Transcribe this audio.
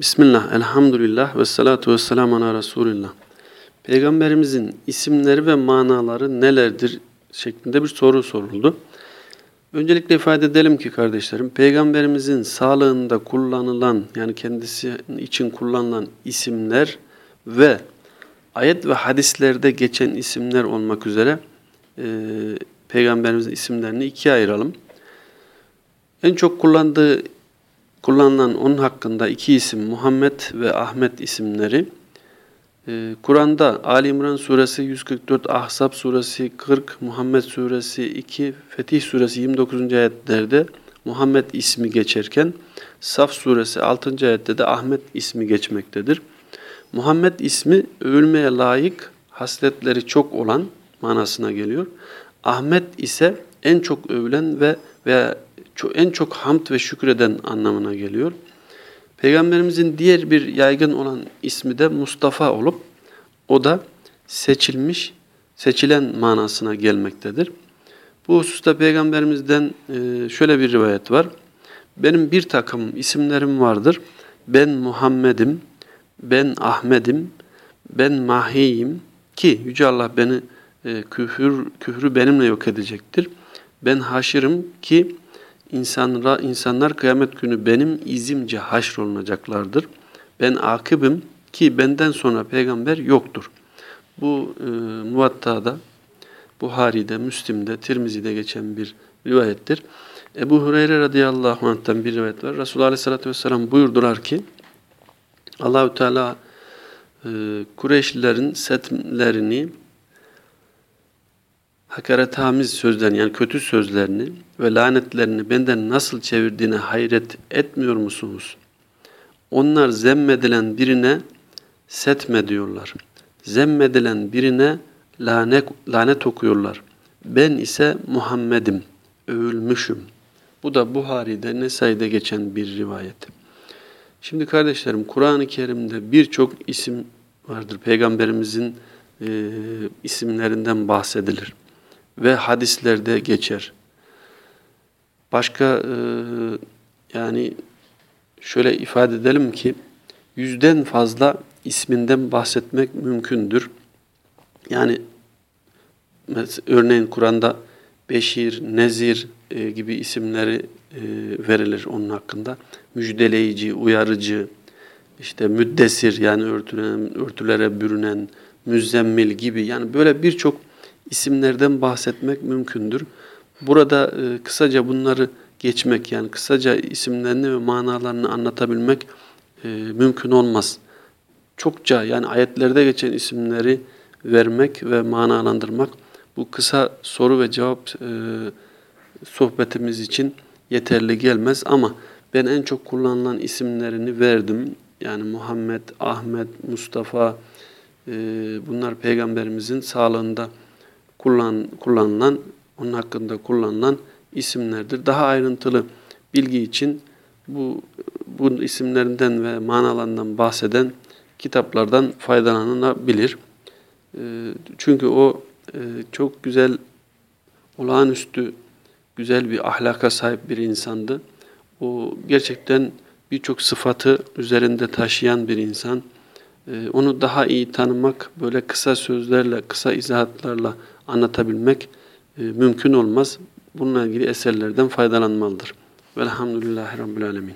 Bismillah, elhamdülillah ve salatu ve selamu ala Resulillah. Peygamberimizin isimleri ve manaları nelerdir şeklinde bir soru soruldu. Öncelikle ifade edelim ki kardeşlerim, Peygamberimizin sağlığında kullanılan yani kendisi için kullanılan isimler ve ayet ve hadislerde geçen isimler olmak üzere e, Peygamberimizin isimlerini ikiye ayıralım. En çok kullandığı kullanılan onun hakkında iki isim Muhammed ve Ahmet isimleri ee, Kur'an'da Ali İmran suresi 144, Ahzab suresi 40, Muhammed suresi 2, Fetih suresi 29. ayetlerde Muhammed ismi geçerken Saf suresi 6. ayette de Ahmet ismi geçmektedir. Muhammed ismi övülmeye layık, hasletleri çok olan manasına geliyor. Ahmet ise en çok övülen ve veya en çok hamd ve şükreden anlamına geliyor. Peygamberimizin diğer bir yaygın olan ismi de Mustafa olup o da seçilmiş, seçilen manasına gelmektedir. Bu hususta Peygamberimizden e, şöyle bir rivayet var. Benim bir takım isimlerim vardır. Ben Muhammed'im, ben Ahmet'im, ben Mahiyim ki Yüce Allah beni e, küfür, küfrü benimle yok edecektir. Ben haşırım ki insanlara, insanlar kıyamet günü benim izimce haşrolunacaklardır. Ben akıbım ki benden sonra peygamber yoktur. Bu e, Muvatta'da, Buhari'de, Müslim'de, Tirmizi'de geçen bir rivayettir. Ebu Hureyre radıyallahu anh'tan bir rivayet var. Resulullah aleyhissalatü vesselam buyurdular ki Allahü Teala e, Kureyşlilerin setlerini hakaretamiz sözlerini yani kötü sözlerini ve lanetlerini benden nasıl çevirdiğine hayret etmiyor musunuz? Onlar zemmedilen birine setme diyorlar. Zemmedilen birine lanet, lanet okuyorlar. Ben ise Muhammed'im, övülmüşüm. Bu da Buhari'de, Nesai'de geçen bir rivayet. Şimdi kardeşlerim, Kur'an-ı Kerim'de birçok isim vardır. Peygamberimizin e, isimlerinden bahsedilir ve hadislerde geçer. Başka e, yani şöyle ifade edelim ki yüzden fazla isminden bahsetmek mümkündür. Yani örneğin Kur'an'da Beşir, Nezir e, gibi isimleri e, verilir onun hakkında. Müjdeleyici, uyarıcı, işte müddesir yani örtülen, örtülere bürünen, müzzemmil gibi yani böyle birçok isimlerden bahsetmek mümkündür. Burada e, kısaca bunları geçmek yani kısaca isimlerini ve manalarını anlatabilmek e, mümkün olmaz. Çokça yani ayetlerde geçen isimleri vermek ve manalandırmak bu kısa soru ve cevap e, sohbetimiz için yeterli gelmez ama ben en çok kullanılan isimlerini verdim. Yani Muhammed, Ahmet, Mustafa e, bunlar peygamberimizin sağlığında kullan, kullanılan, onun hakkında kullanılan isimlerdir. Daha ayrıntılı bilgi için bu, bu isimlerinden ve manalarından bahseden kitaplardan faydalanılabilir. E, çünkü o e, çok güzel, olağanüstü güzel bir ahlaka sahip bir insandı. O gerçekten birçok sıfatı üzerinde taşıyan bir insan. E, onu daha iyi tanımak, böyle kısa sözlerle, kısa izahatlarla anlatabilmek e, mümkün olmaz. Bununla ilgili eserlerden faydalanmalıdır. Velhamdülillahi Rabbil Alemin.